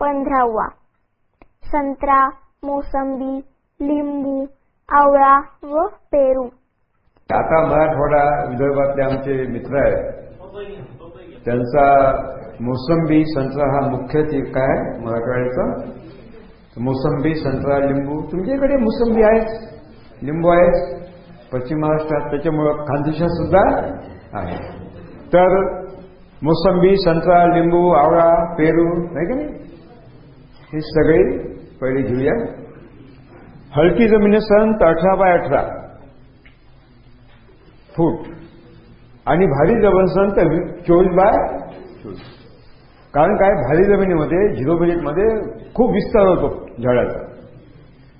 पंधरावा. संत्रा मोसंबी लिंबू आवळा व पेरू. आता मराठवाडा विदर्भातले आमचे मित्र आहेत. त्यांचा मोसंबी संत्रा हा मुख्य ते काय मराठवाड्याचा. मोसंबी संत्रा लिंबू तुमच्याकडे मोसंबी आहेच लिंबू आहेच पश्चिम महाराष्ट्रात त्याच्यामुळं खानदेशात सुद्धा आहे. तर मोसंबी संत्रा लिंबू आवळा पेरू नाही का नाही? हे सगळे पहिले घेऊया. हलकी जमीन संत अठरा बाय अठरा. फूट. आणि भारी जमीन संत चोवीस बाय चोवीस. कारण काय? भारी जमिनीमध्ये झिरो बजेटमध्ये खूप विस्तार होतो झाडाचा.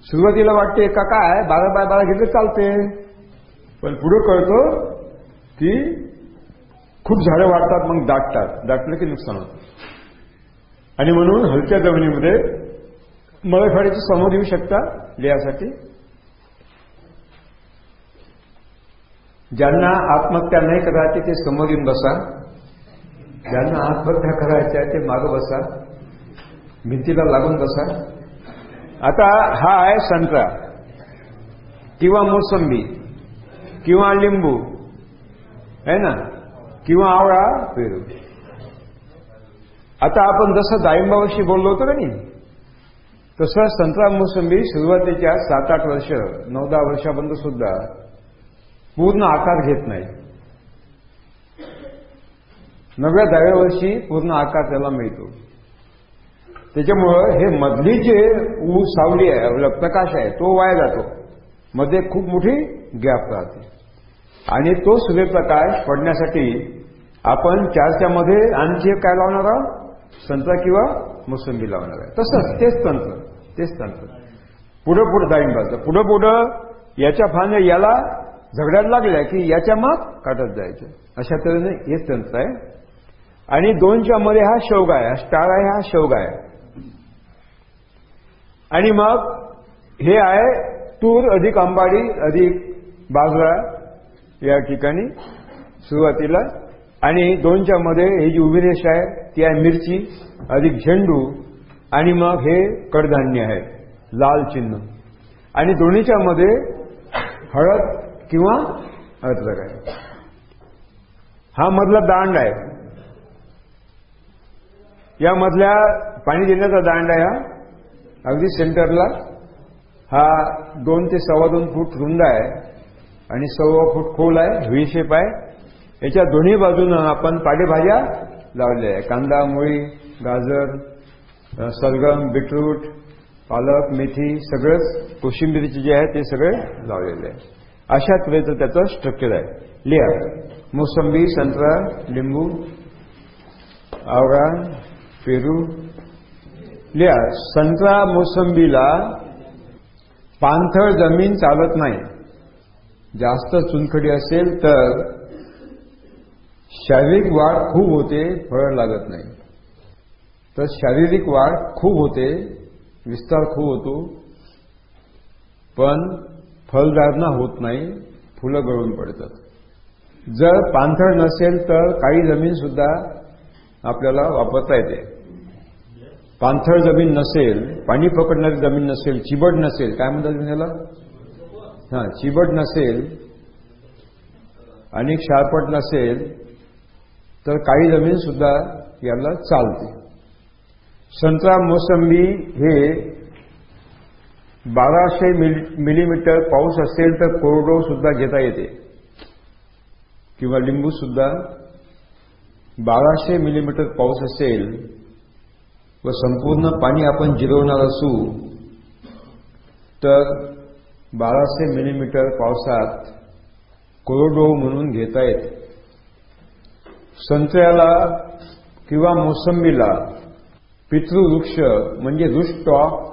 सुरुवातीला वाटते का काय? बारा बाय बारा घेतलं चालते. पण पुढे कळतो की खूप झाडं वाढतात मग दाटतात. दाटलं की नुकसान होतं. आणि म्हणून हलक्या जमिनीमध्ये मळफाडीची समोर येऊ शकता लिहासाठी. ज्यांना आत्महत्या नाही करायची ते समोर येऊन बसा. ज्यांना आत्महत्या करायच्या ते मागं बसा. भिंतीला लागून बसा. आता हा आहे संत्रा. किंवा मोसंबी किंवा लिंबू आहे ना? किंवा आवळा पेरू. आता आपण जसं डाळिंबाविषयी बोललो होतो का नाही? तसं संत्रा मोसंबी सुरुवातीच्या सात आठ वर्ष नऊ दहा वर्षापर्यंत सुद्धा पूर्ण आकार घेत नाही. नव्या दहाव्या वर्षी पूर्ण आकार त्याला मिळतो. त्याच्यामुळं हे मधली जे ऊ सावली आहे प्रकाश आहे तो वाया जातो. मध्ये खूप मोठी गॅप राहते. आणि तो सूर्यप्रकाश पडण्यासाठी आपण चारच्यामध्ये आणखी एक काय लावणार आहोत? संत्रा किंवा मोसंबी लावणार आहे. तसंच तेच तंत्र तेच तंत्र. पुढं पुढं डाळिंबाचं पुढं पुढं याच्या फांद्या याला झगड्याला लागल्या की याच्या मात काटत जायचं. अशा तऱ्हेने हेच तंत्र आहे. आणि दोनच्या मध्ये हा शेवगा आहे स्टार आहे हा शेवगा आहे. आणि मग हे आहे तूर अधिक अंबाडी अधिक बाजरा या ठिकाणी सुरुवातीला आणि दोनच्या मध्ये ही जी उभी रेष आहे ती आहे मिरची अधिक झेंडू आणि मग हे कडधान्य आहे लाल चिन्ह. आणि दोन्हीच्या मध्ये हळद किंवा अद्रक आहे. हा मधला दांड आहे. या मधल्या पाणी देण्याचा दांड आहे हा. अगदी सेंटरला. हा दोन ते सव्वा दोन फूट रुंद आहे. आणि सव्वा फूट खोल आहे व्ही शेप आहे. याच्या दोन्ही बाजूनं आपण पालेभाज्या लावल्या आहे कांदा मुळी गाजर सलगम बीटरूट पालक मेथी सगळंच कोशिंबिरीचे जे आहे ते सगळे लावलेले आहे अशा तऱ्हेचं त्याचं स्ट्रक्चर आहे. लेअर मोसंबी संत्रा लिंबू आवळा पेरू. लेअर संत्रा मोसंबीला पाणथळ जमीन चालत नाही. जास्त चुनखडी असेल तर शारीरिक वाढ खूप होते फळ लागत नाही. तर शारीरिक वाढ खूप होते विस्तार खूप होतो पण फलधारणा होत नाही फुलं गळून पडतात. जर पाणथळ नसेल तर काही जमीन सुद्धा आपल्याला वापरता येते. पाणथळ जमीन नसेल पाणी पकडणारी जमीन नसेल चिबड नसेल काय म्हणतात तुम्ही त्याला? हा चिबड नसेल आणि क्षारपट नसेल तर काही जमीन सुद्धा याला चालते. संत्रा मोसंबी हे बाराशे मिलीमीटर पाऊस असेल तर कोरडो सुद्धा घेता येते. किंवा लिंबू सुद्धा बाराशे मिलीमीटर पाऊस असेल व संपूर्ण पाणी आपण जिरवणार असू तर बाराशे मिलीमीटर पावसात कोरडो म्हणून घेता येते. संत्र्याला किंवा मोसंबीला पितृवृक्ष म्हणजे रुस्टॉकसाठी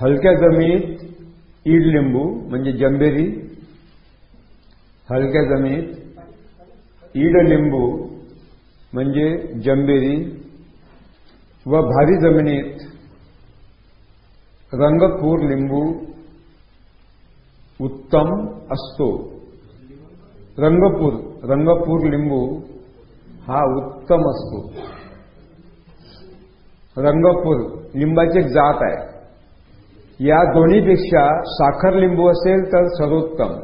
हलक्या जमिनीत ईड लिंबू म्हणजे जंबेरी हलक्या जमिनीत ईड लिंबू म्हणजे जंबेरी व भारी जमिनीत रंगपूर लिंबू उत्तम असतो. रंगपूर रंगपूर लिंबू हा उत्तम असतो. रंगपूर लिंबाची एक जात आहे. या दोन्हीपेक्षा साखर लिंबू असेल तर सर्वोत्तम.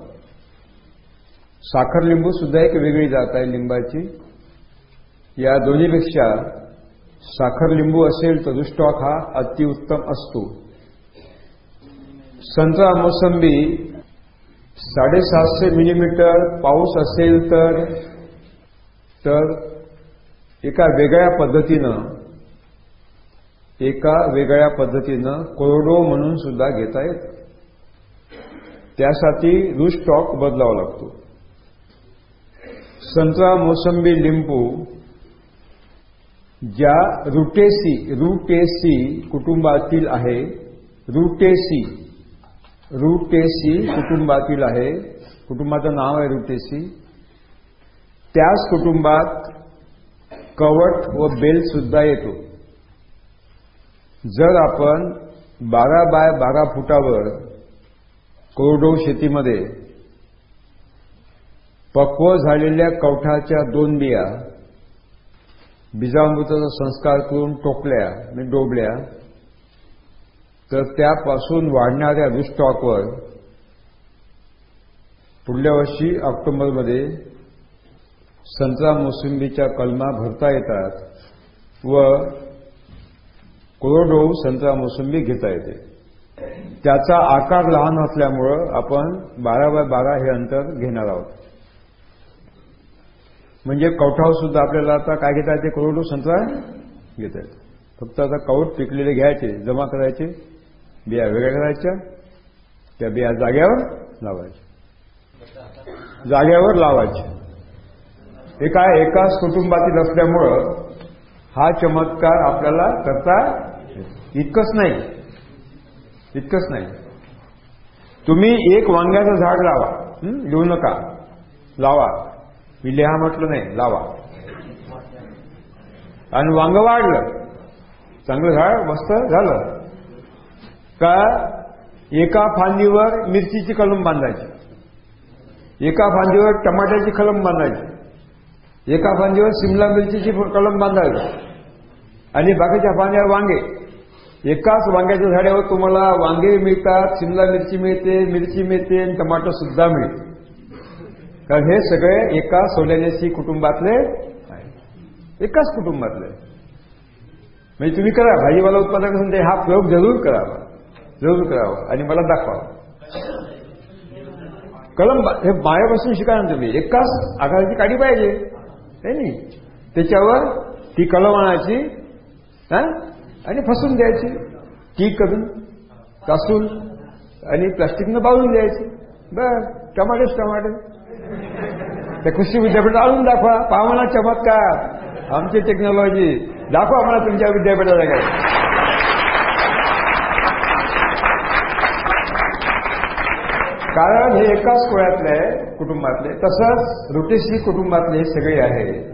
साखर लिंबू सुद्धा एक वेगळी जात आहे लिंबाची. या दोन्हीपेक्षा साखर लिंबू असेल तर दुष्टॉक हा अतिउत्तम असतो. संत्रा मोसंबी साडेसातशे मिलीमीटर पाऊस असेल तर तर एका वेगळ्या पद्धतीनं एका वेगळ्या पद्धतीनं कोरडो म्हणून सुद्धा घेता येत. त्यासाठी रूस्टॉक बदलावा लागतो. संत्रा मोसंबी लिंबू ज्या रुटेसी रुटेसी कुटुंबातील आहे रुटेसी रुटेसी कुटुंबातील आहे. कुटुंबाचं नाव आहे रुटेसी. त्याच कुटुंबात कवट व बेल सुद्धा येतो. जर आपण बारा बाय बारा फुटावर कोरडो शेतीमध्ये पक्व झालेल्या कवठाच्या दोन बिया बीजामृताचा संस्कार करून टोकल्या आणि डोबल्या तर त्यापासून वाढणाऱ्या रुस्टॉकवर पुढल्या वर्षी ऑक्टोबरमध्ये संत्रा मोसंबीच्या कलमा भरता येतात व कोरडो संत्रा मोसंबी घेता येते. त्याचा आकार लहान असल्यामुळं आपण बारा बाय बारा हे अंतर घेणार आहोत. म्हणजे कवठावर सुद्धा आपल्याला आता काय घेता येते? कोरोडो संत्रा घेता येते. फक्त आता कवट पिकलेले घ्यायचे जमा करायचे. बिया वेगळ्या करायच्या त्या बिया जाग्यावर लावायच्या. जाग्यावर लावायच्या. एका एकाच कुटुंबातील असल्यामुळं हा चमत्कार आपल्याला करता इतकंच नाही. इतकंच नाही. तुम्ही एक वांग्याचं झाड लावा. लिहू नका. लावा. मी लिहा म्हटलं नाही. लावा. आणि वांग वाढलं. चांगलं झाड मस्त झालं. का? एका फांदीवर मिरचीची कलम बांधायची. एका फांदीवर टमाट्याची कलम बांधायची. एका फांदीवर सिमला मिरचीची कलम बांधायची. आणि बाकीच्या फांद्यावर वांगे. एकाच वांग्याच्या झाडावर तुम्हाला वांगे मिळतात सिमला मिरची मिळते मिरची मिळते आणि टमाटो सुद्धा मिळते. कारण हे सगळे एका सोल्यानेसी कुटुंबातले एकाच कुटुंबातले म्हणजे तुम्ही करा भाजीपाला उत्पादक असेल ते हा प्रयोग जरूर करावा जरूर करावा आणि मला दाखवा. कलम हे मायापासून शिकायला ना तुम्ही. एकाच आघाडीची काढी पाहिजे. नाही त्याच्यावर ती कलम आणायची आणि फसून द्यायची. ती करून कासून आणि प्लास्टिकनं बाळून द्यायची. बर टमाटेच टमाटे. त्या कृषी विद्यापीठात आणून दाखवा. पाहा मला चमत्कार. आमची टेक्नॉलॉजी. दाखवा मला तुमच्या विद्यापीठाला काय. कारण हे एकाच कोळ्यातले कुटुंबातले तसंच रुटेशी कुटुंबातले हे सगळे आहे.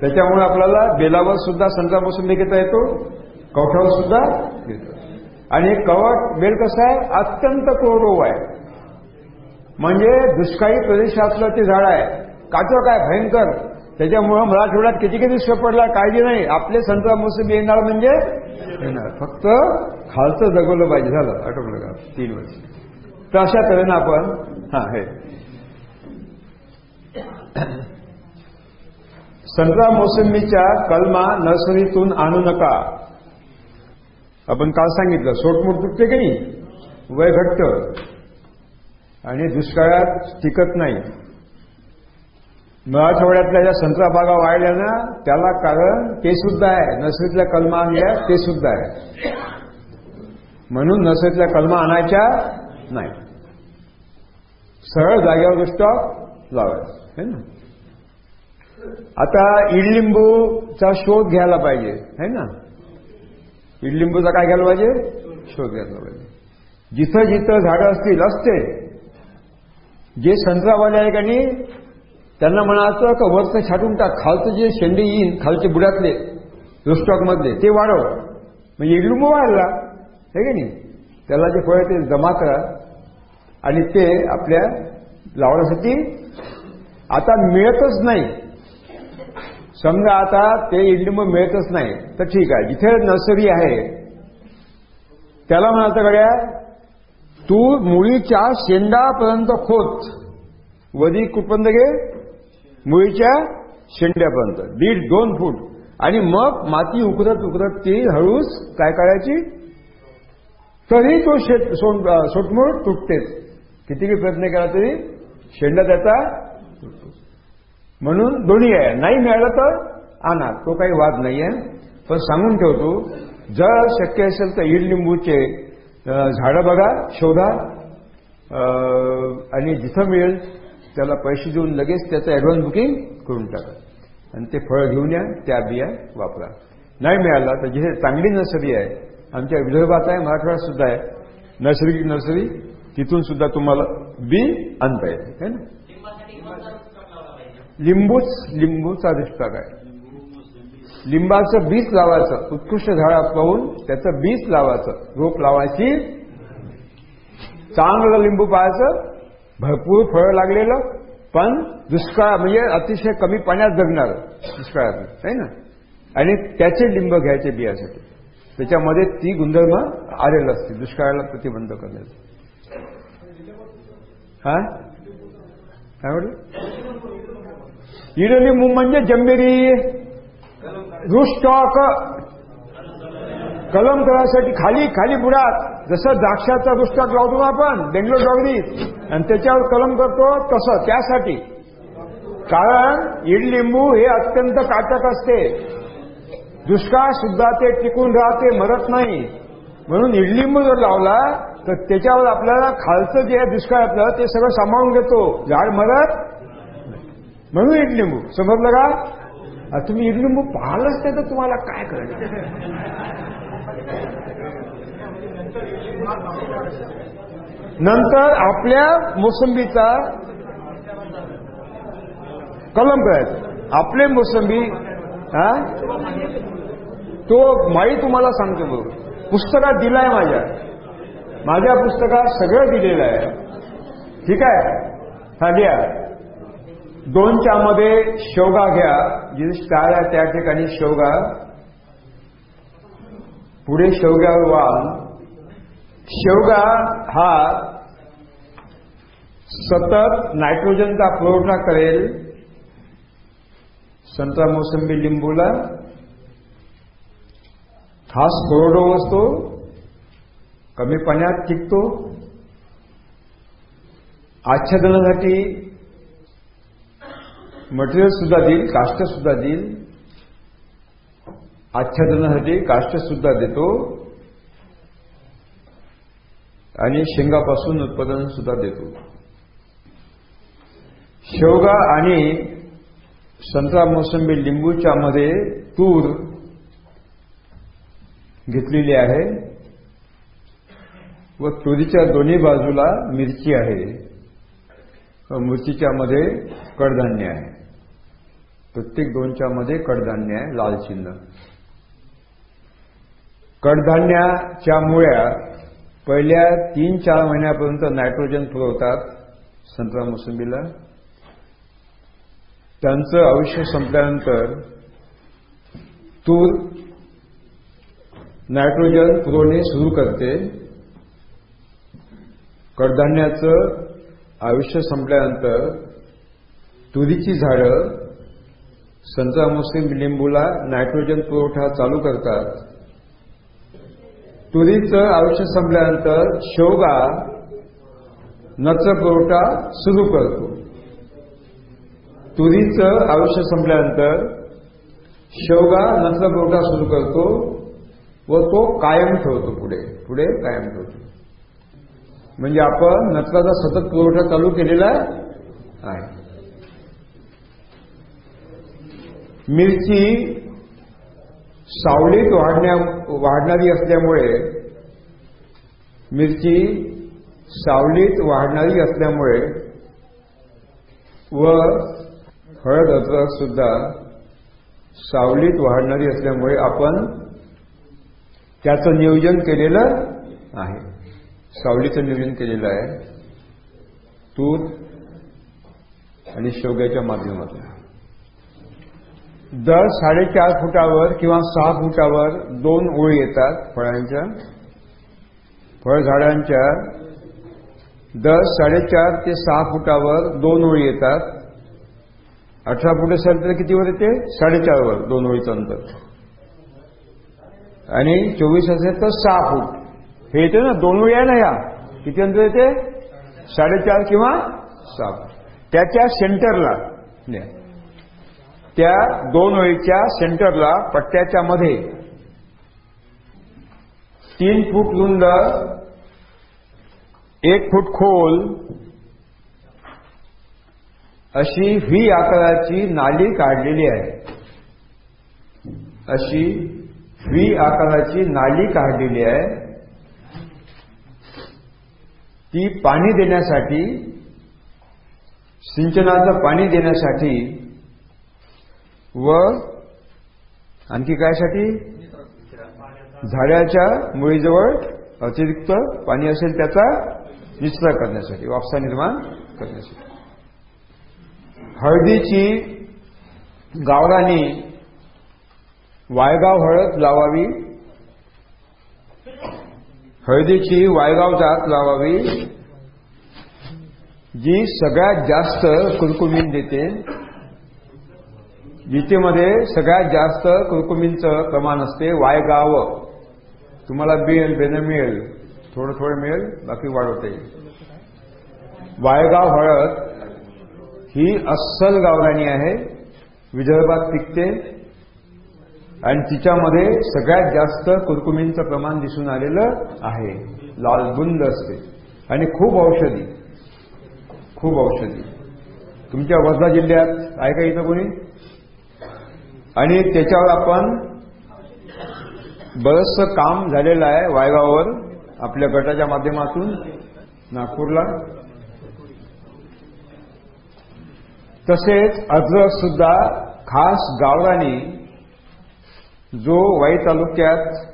त्याच्यामुळे आपल्याला बेलावर सुद्धा संत्रा मोसंबी घेता येतो कवठावर सुद्धा घेतो आणि कवट बेल कसं आहे? अत्यंत कोरडो आहे. म्हणजे दुष्काळी प्रदेशातलं ते झाड आहे. काचो काय भयंकर. त्याच्यामुळं मराठवाड्यात किती किती दुष्काळ पडला काळजी नाही. आपले संत्रा मोसंबी येणार म्हणजे येणार. फक्त खालचं जगवलं पाहिजे झालं. आठवलं का? तीन वर्ष. तर अशा तऱ्हेनं आपण हा हे. संत्रा मोसंबीच्या कलमा नर्सरीतून आणू नका. आपण काल सांगितलं सोटमोट तुटते की नाही? वय घट्ट. आणि दुष्काळात टिकत नाही. मराठवाड्यातल्या ज्या संत्रा बागा वाढल्या ना त्याला कारण ते सुद्धा आहे. नर्सरीतल्या कलमा आणल्या ते सुद्धा आहे. म्हणून नर्सरीतल्या कलमा आणायच्या नाही. सरळ जागेवर स्टॉक लावायचं. है ना? आता इडलिंबूचा शोध घ्यायला पाहिजे. है ना? इडलिंबूचा काय घ्यायला पाहिजे? शोध घ्यायला पाहिजे. जिथं जिथं झाडं असतील असते. जे संत्रावाले आहे का नाही त्यांना म्हणायचं का वरचं छाटून टाक. खालचं जे शेंडे येईन खालचे बुडातले रोस्टॉक मधले ते वाढव. म्हणजे इडलिंबू वाढला. हे की नाही? त्याला जे फळ ते जमा करा आणि ते आपल्या लावण्यासाठी आता मिळतच नाही. समजा आता ते इडलिंब मिळतच नाही तर ठीक आहे. जिथे नर्सरी आहे त्याला म्हणायचं गड्या? तू मुळीच्या शेंडापर्यंत खोत वधी कुठपर्यंत घे मुळीच्या शेंड्यापर्यंत. दीड दोन फूट. आणि मग माती उकरत उकरत ती हळूच काय करायची? तरी तो शेत सोटमोड तुटतेच. कितीही प्रयत्न केला तरी शेंडा त्याचा म्हणून दोन्ही आहे. नाही मिळालं तर आणा. तो काही वाद नाही आहे पण सांगून ठेवतो जर शक्य असेल तर ईड लिंबूचे झाडं बघा शोधा आणि जिथं मिळेल त्याला पैसे देऊन लगेच त्याचं ॲडव्हान्स बुकिंग करून टाका. आणि ते फळं घेऊन या त्या बिया वापरा. नाही मिळाला तर जिथे चांगली नर्सरी आहे आमच्या विदर्भात आहे मराठवाड्यात सुद्धा आहे नर्सरी नर्सरी तिथून सुद्धा तुम्हाला बी आणता येते है ना? लिंबूच लिंबूचा रिष्टाक आहे. लिंबाचं बीज लावायचं उत्कृष्ट झाड पाहून त्याचं बीज लावायचं रोप लावायची. चांगलं लिंबू पाहायचं भरपूर फळं लागलेलं पण दुष्काळ म्हणजे अतिशय कमी पाण्यात जगणार दुष्काळात आहे ना? आणि त्याचे लिंब घ्यायचे बियासाठी. त्याच्यामध्ये ती गुणधर्म आलेलं असते दुष्काळाला प्रतिबंध करण्याचं. हा? काय म्हटलं? इडलिंबू म्हणजे जंबिरी. रुस्टॉक कलम करायसाठी खाली खाली बुडात. जसं द्राक्षाचा रुस्टॉक लावतो ना आपण बेंगलोर डॉगरीत आणि त्याच्यावर कलम करतो तसं त्यासाठी. कारण इडलिंबू हे अत्यंत काटक असते. दुष्काळ सुद्धा ते टिकून राहते मरत नाही. म्हणून इडलिंबू जर लावला तर त्याच्यावर आपल्याला खालचं जे दुष्काळ दुष्काळातलं ते सगळं सांभाळून घेतो. झाड मरत म्हणून इडलिंबू समजलं का? तुम्ही इडलिंबू पाहालच ते तर तुम्हाला काय करायचं? नंतर आपल्या मोसंबीचा कलम करायचं आपले मोसंबी हा? तो माई तुम्हाला सांगतो बघ. पुस्तकात दिलाय माझ्या. माझ्या पुस्तकात सगळं दिलेलं आहे. ठीक आहे? हा घ्या दोनच्या मध्ये शेवगा घ्या. जिथे स्टार आहे त्या ठिकाणी शेवगा पुढे शेवग्यावर वाल शेवगा हा सतत नायट्रोजनचा पुरवठा करेल. संत्रा मोसंबी लिंबूला. खास कोरडो असतो. कमी पाण्यात टिकतो. आच्छादनासाठी मटेरियल सुद्धा देईल काष्ट सुद्धा देईल. आच्छादनासाठी काष्ट सुद्धा देतो. आणि शेंगापासून उत्पादन सुद्धा देतो. शेवगा आणि संत्रा मोसंबी लिंबूच्या मध्ये तूर घेतलेली आहे. व तुरीच्या दोन्ही बाजूला मिरची आहे. व मिरचीच्या मध्ये कडधान्य आहे. प्रत्येक दोनच्या मध्ये कडधान्य आहे लाल चिन्ह. कडधान्याच्या मुळ्या पहिल्या तीन चार महिन्यापर्यंत नायट्रोजन पुरवतात संत्रा मोसंबीला. त्यांचं आयुष्य संपल्यानंतर तूर नायट्रोजन पुरवणे सुरू करते. कडधान्याचं आयुष्य संपल्यानंतर तुरीची झाडं संत्रा मुस्लिम लिंबूला नायट्रोजन पुरवठा चालू करतात. तुरीचं आयुष्य संपल्यानंतर शेवगा नच पुरवठा सुरू करतो. तुरीचं आयुष्य संपल्यानंतर शेवगा नच पुरवठा सुरू करतो व तो कायम ठेवतो पुढे. पुढे कायम ठेवतो. म्हणजे आपण नत्राचा सतत पुरवठा चालू केलेला आहे. मिरची सावलीत वाढण्या वाढणारी असल्यामुळे मिरची सावलीत वाढणारी असल्यामुळे व हळद अद्रक सुद्धा सावलीत वाढणारी असल्यामुळे आपण त्याचं नियोजन केलेलं आहे. सावलीचं नियोजन केलेलं आहे. तूर आणि शेवग्याच्या माध्यमातून. दर साडेचार फुटावर किंवा सहा फुटावर दोन ओळी येतात फळांच्या. फळझाडांच्या दर साडेचार ते सहा फुटावर दोन ओळी येतात. अठरा फुट असेल तर कितीवर येते? साडेचारवर दोन ओळीचं अंतर. आणि चोवीस असेल तर सहा फूट. हे येते ना दोन वेळ ना या. किती अंतर येते? साडेचार किंवा सात. त्याच्या सेंटरला त्या दोन वेळीच्या सेंटरला पट्ट्याच्या मध्ये. तीन फूट रुंद एक फूट खोल अशी व्ही आकाराची नाली काढलेली आहे. अशी व्ही आकाराची नाली काढलेली आहे. ती पाणी देण्यासाठी सिंचनाचं पाणी देण्यासाठी व आणखी कायसाठी? झाडाच्या मुळीजवळ अतिरिक्त पाणी असेल त्याचा निचरा करण्यासाठी वापसा निर्माण करण्यासाठी. हळदीची गावरानी वायगाव हळद लावावी. हळदीची वायगाव जात लावावी जी सगळ्यात जास्त कुरकुमीन देते गीतेमध्ये सगळ्यात जास्त कुरकुमींचं प्रमाण असते वायगाव. तुम्हाला मिळेल बेन मिळेल थोडं थोडं मिळेल बाकी वाढवते. वायगाव हळद ही अस्सल गावराणी आहे विदर्भात पिकते आणि तिच्यामध्ये सगळ्यात जास्त कुरकुमींचं प्रमाण दिसून आलेलं आहे. लालबुंद असते. आणि खूप औषधी. खूप औषधी. तुमच्या वर्धा जिल्ह्यात आहे का इथं कोणी? आणि त्याच्यावर आपण बरंचसं काम झालेलं आहे वायगावर आपल्या गटाच्या माध्यमातून नागपूरला. तसेच अद्रक सुद्धा खास गावरानी जो वाई तालुक्यात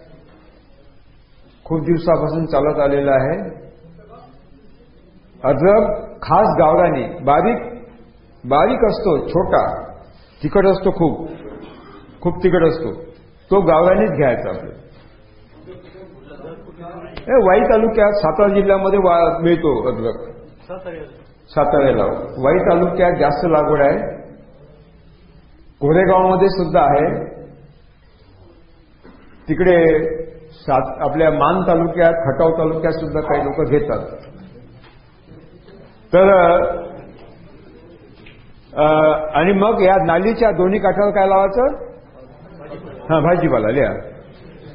खूप दिवसापासून चालत आलेला आहे अद्रक खास गावरानी बारीक बारीक असतो छोटा तिखट असतो खूप खूप तिखट असतो तो गावरानीच घ्यायचा आपल्याला. वाई तालुक्यात सातारा जिल्ह्यामध्ये मिळतो अद्रक साताऱ्याला. वाई तालुक्यात जास्त लागवड आहे. कोरेगावमध्ये सुद्धा आहे. तिकडे सात आपल्या मान तालुक्यात खटाव तालुक्यात सुद्धा काही लोक घेतात. तर आणि मग या नालीच्या दोन्ही काठावर काय लावायचं? हा भाजीपाला लिहा.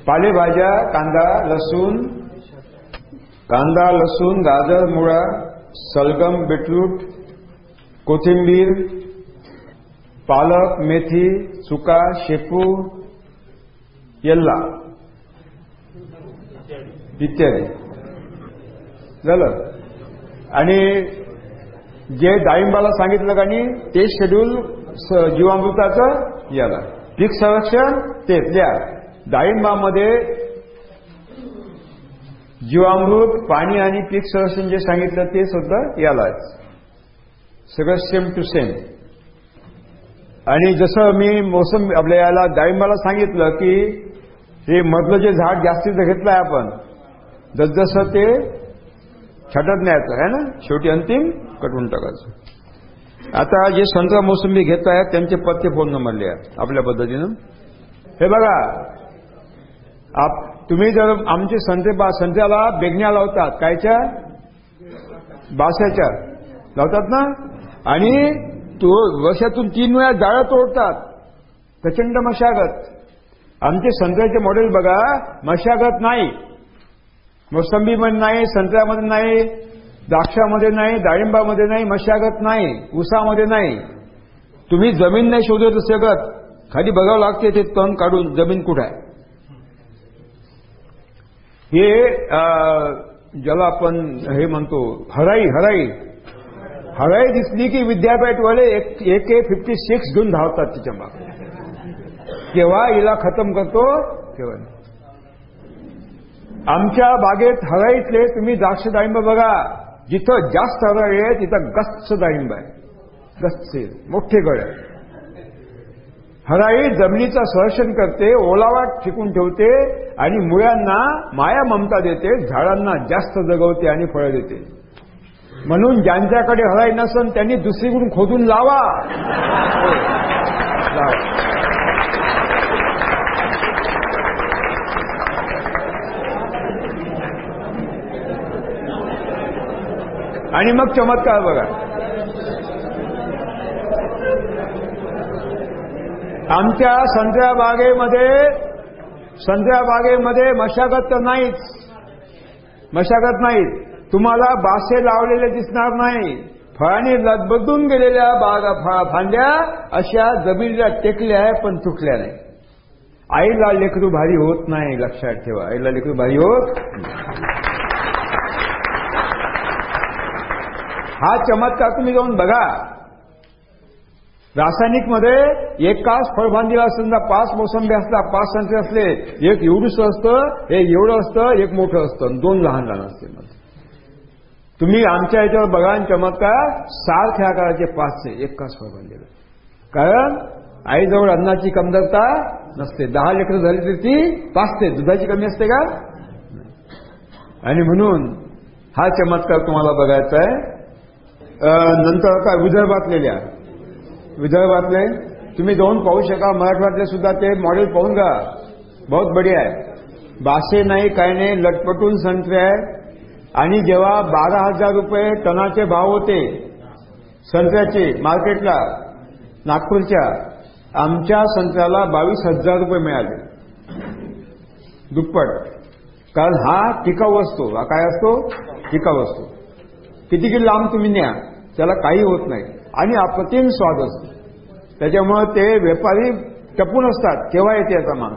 पालेभाज्या कांदा लसूण कांदा लसूण गाजर मुळा सलगम बीटरूट कोथिंबीर पालक मेथी चुका शेपू येल्ला इत्यादी झालं आणि जे डाळिंबाला सांगितलं का नाही ते शेड्यूल जीवामृताचं याला पीक संरक्षण तेच द्या डाळिंबामध्ये जीवामृत पाणी आणि पीक संरक्षण जे सांगितलं ते सुद्धा यालाच सगळं सेम टू सेम आणि जसं मी मोसम आपल्या याला डाळिंबाला सांगितलं की हे मधलं जे झाड जास्तीचं घेतलंय आपण जसजसं ते छाटत न्यायचं आहे ना? शेवटी अंतिम कटवून टाकायचं. आता जे संत्रा मोसंबी घेत आहेत त्यांचे पत्ते फोन नंबर लिहा आपल्या पद्धतीनं. हे बघा आप तुम्ही जर आमचे संत्रे बा संत्र्याला बेगण्या लावतात कायच्या? बासाच्या लावतात ना? आणि तो वर्षातून तीन वेळा जाळं तोडतात प्रचंड मशागत. आमचे संत्र्याचे मॉडेल बघा मशागत नाही. मोसंबीमध्ये नाही संत्र्यामध्ये नाही द्राक्षामध्ये नाही डाळिंबामध्ये नाही मशागत नाही उसामध्ये नाही. तुम्ही जमीन नाही शोधत शकत खाली बघावं लागते ते तण काढून जमीन कुठं आहे. हे ज्याला आपण हे म्हणतो हराई हराई. हराई दिसली की विद्यापीठवाले एक ए फिफ्टी सिक्स घेऊन धावतात तिच्यामागे. केव्हा हिला खतम करतो? केव्हा आमच्या बागेत हराईतले तुम्ही द्राक्ष डाळिंब बघा. जिथं जास्त हराळी आहे तिथं गच्च डाळिंब आहे. गच्च मोठे गळ आहे हराई जमिनीचं संरक्षण करते ओलावा टिकून ठेवते आणि मुळ्यांना माया ममता देते झाडांना जास्त जगवते आणि फळं देते. म्हणून ज्यांच्याकडे हराई नसन त्यांनी दुसरीकडून खोदून लावा. आणि मग चमत्कार बघा. आमच्या संत्र्या बागेमध्ये संत्र्या बागेमध्ये मशागत तर नाहीच. मशागत नाही. तुम्हाला बासे लावलेले दिसणार नाही. फळाने लदबदून गेलेल्या बागा फांद्या अशा जमिनीला टेकल्या आहे पण तुटल्या नाही. आईला लेकरू भारी होत नाही लक्षात ठेवा. आईला लेकरू भारी होत हा चमत्कार तुम्ही जाऊन बघा. रासायनिकमध्ये एकाच फळभांडीला समजा पाच मोसंबी असला पाच संत्रे असले एक एवढूस असतं एक एवढं असतं एक मोठं असतं आणि दोन लहान लहान असते तुम्ही आमच्या याच्यावर बघा आणि चमत्कार सारख्या आकाराचे पाचशे एकाच फळभांडीला कारण आईजवळ अन्नाची कमतरता नसते. दहा लेकर झाली तरी ती पाचते दुधाची कमी असते का? आणि म्हणून हा चमत्कार तुम्हाला बघायचा आहे. नंतर काय विदर्भातलेल्या विदर्भातले तुम्ही जाऊन पाहू शका मराठवाड्यातले सुद्धा ते मॉडेल पाहून घ्या. बहुत बढिया आहे. बासे नाही काय नाही लटपटून संत्रे आहे. आणि जेव्हा बारा हजार रुपये टनाचे भाव होते संत्र्याचे मार्केटला नागपूरच्या आमच्या संत्र्याला बावीस हजार रुपये मिळाले. दुप्पट. कारण हा टिकाऊ असतो हा काय असतो? टिकाऊ असतो किती किलो लांब तुम्ही न्या. त्याला काही होत नाही. आणि अप्रतिम स्वाद असतो. त्याच्यामुळे ते व्यापारी टपून असतात केव्हा येते याचा माग